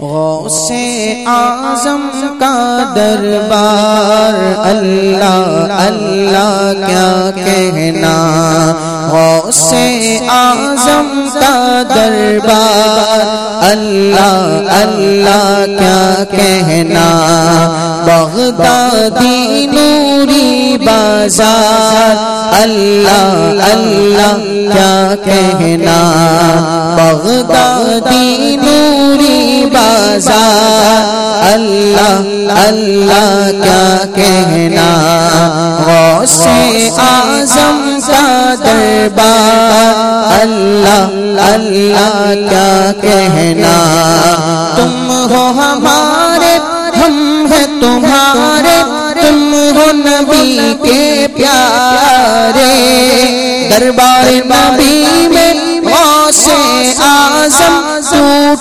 غوث آزم کا دربار، اللہ اللہ کیا کہنا؟ غوث آزم کا دربار، اللہ اللہ کیا کہنا؟ بغدادی نوری بازار، اللہ اللہ کیا کہنا؟ بغدادی بازار اللہ اللہ کیا کہنا۔ غوث آزم کا دربار۔ اللہ اللہ کیا کہنا۔ تم ہو ہمارے، ہم ہیں تمہارے۔ تم ہو نبی کے پیارے۔ دربار نبی میں سے آزم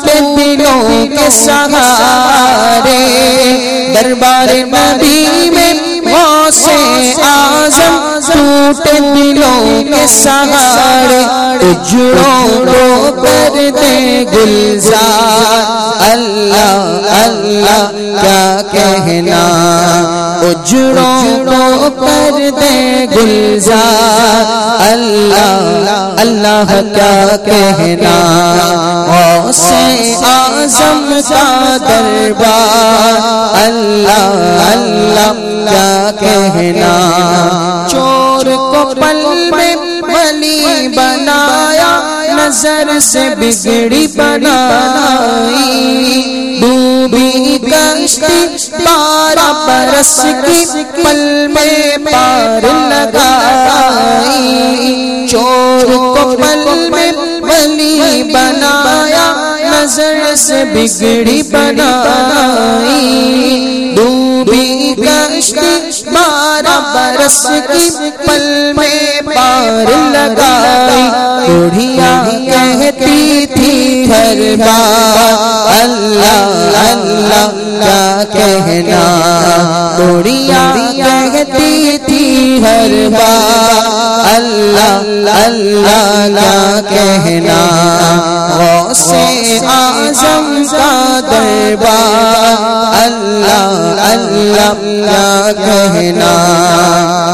پہ دلوں کے سہارے، دربار نبی میں سے آزم ٹوٹے دلوں کے سہارے اجڑوں کو کر دے گلزار۔ اللہ اللہ، کیا کہنا، اجڑوں کو کر دے گلزار، اللہ اللہ کیا کہنا؟ سے آزم کا دربار، اللہ اللہ کیا کہنا؟ چور کو پل میں بلی بنایا نظر سے بگڑی بنائی ڈوبی کشتی پارا برس کی پل میں پار لگائی۔ چور کو پل میں بلی بنایا، نظر سے بگڑی بنائی ڈوبی کشتی بارہ برس کی پل میں پار لگائی۔ بڑھیا تھی اللہ اللہ کیا کہنا۔ بڑھیا کہتی تھی ہر بار، اللہ اللہ کیا کہنا۔ غوث آزم کا دربار، اللہ اللہ کیا کہنا۔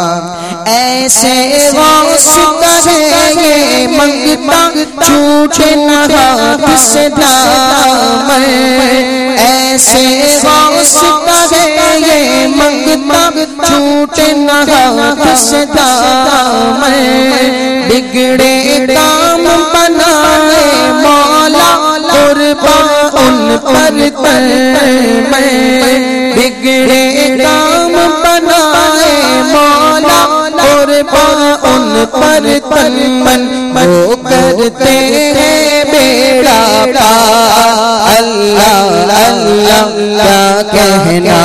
ایسے غوث کا ہے یہ منگتا چھوٹے نہ ہاتھ سے دامن ایسے غوث کا ہے یہ منگتا چھوٹے نہ ہاتھ سے دامن بگڑے کام بنائے مولا قربا ان پر تر میں۔ پر تن من وہ کرتے ہیں بیڑا اللہ اللہ، کیا کہنا؟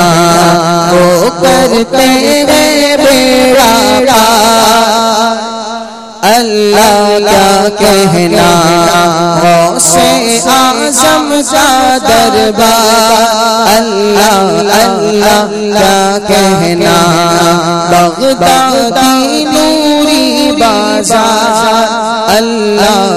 وہ کرتے ہیں بیڑا اللہ، کیا کہنا؟ سے آزم کا دربار۔ اللہ اللہ، کیا کہنا؟ بغدادی نوری بازار اللہ